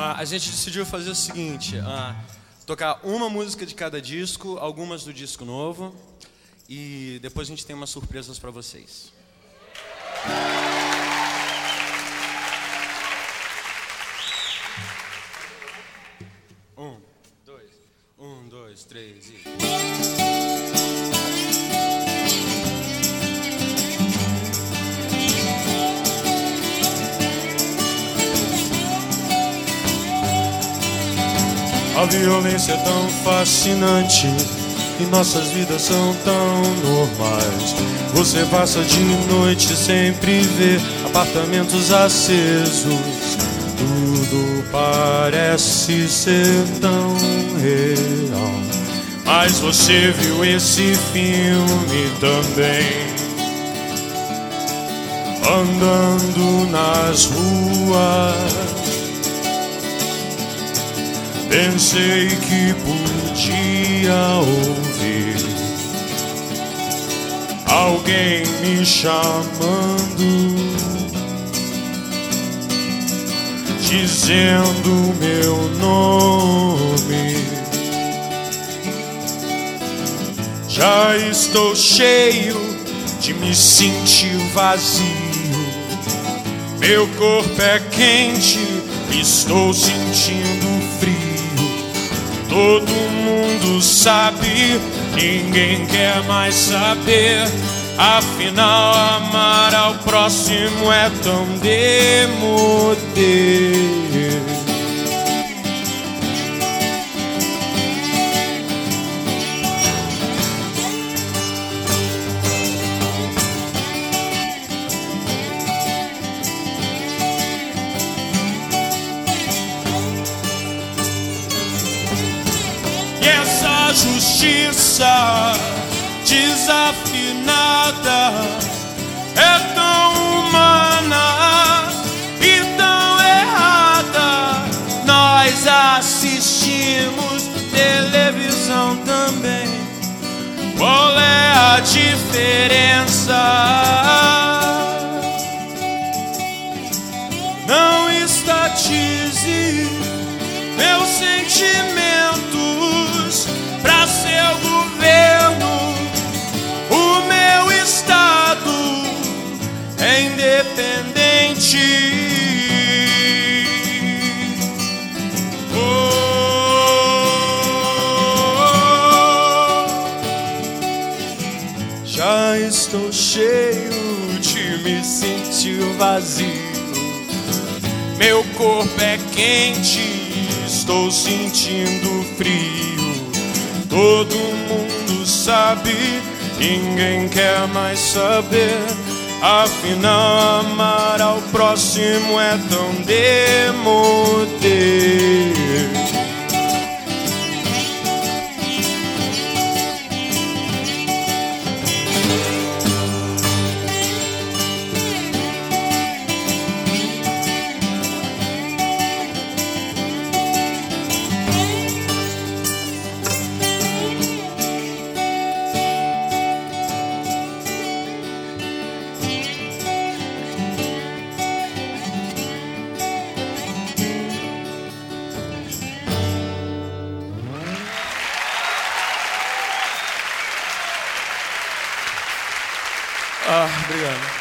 a gente decidiu fazer o seguinte: ah, tocar uma música de cada disco, algumas do disco novo, e depois a gente tem umas surpresas para vocês. Um, dois, um, dois, três e. A violência é tão fascinante e nossas vidas são tão normais. Você passa de noite sempre vê apartamentos acesos. Tudo parece ser tão real. Mas você viu esse filme também. Andando nas ruas Pensei que podia ouvir alguém me chamando, dizendo meu nome. Já estou cheio de me sentir vazio. Meu corpo é quente, estou sentindo. Todo mundo sabe, ninguém quer mais saber. Afinal, amar ao próximo é tão demodê. Justiça desafinada é tão humana e tão errada. Nós assistimos televisão também. Qual é a diferença? Não estatize meus sentimentos estou cheio de me sentir vazio. Meu corpo é quente, estou sentindo frio. Todo mundo sabe, ninguém quer mais saber. Afinal, amar ao próximo é tão demodê. Ah, obrigado.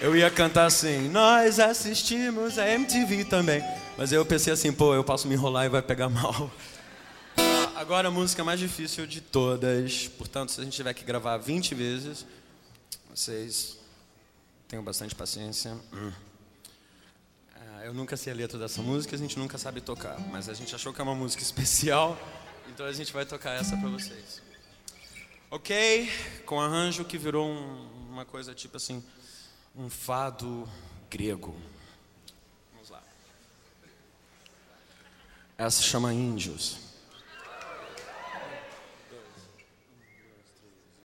Eu ia cantar assim, nós assistimos a MTV também. Mas eu pensei assim, pô, eu posso me enrolar e vai pegar mal. Ah, Agora a música mais difícil de todas. Portanto, se a gente tiver que gravar 20 vezes, vocês tenham bastante paciência. Ah, Eu nunca sei a letra dessa música, a gente nunca sabe tocar. Mas a gente achou que é uma música especial, então a gente vai tocar essa pra vocês. Ok? Com arranjo que virou um- uma coisa tipo assim, um fado grego. Vamos lá. Essa chama Índios.